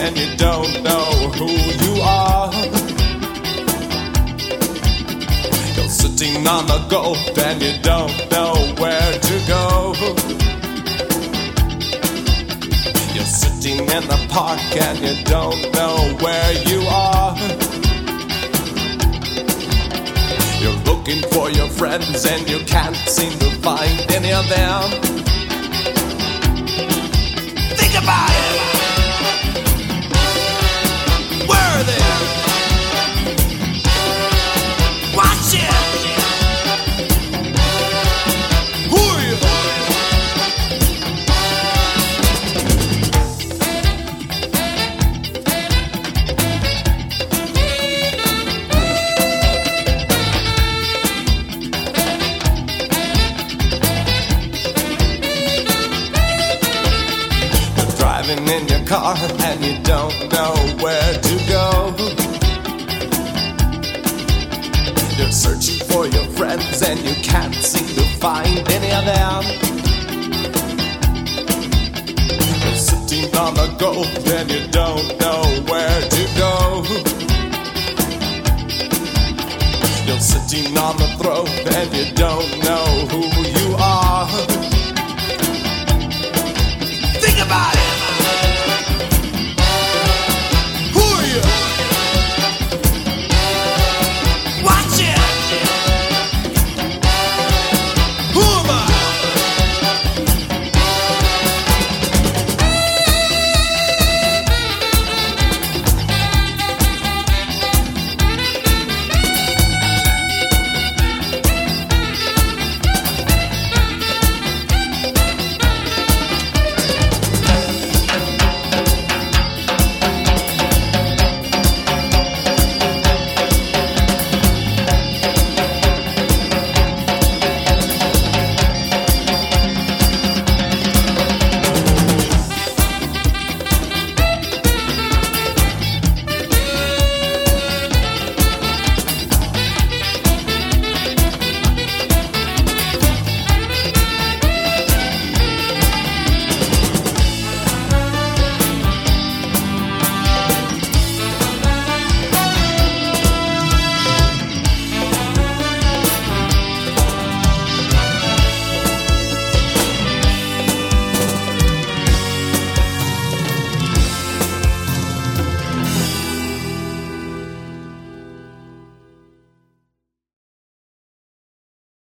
and you don't know who you are. You're sitting on the gold and you don't know where to go. You're sitting in the park and you don't know where you are. You're looking for your friends and you can't seem to find any of them. Driving in your car and you don't know where to go. You're searching for your friends and you can't seem to find any of them. You're sitting on the gold and you don't know where to go. You're sitting on the throne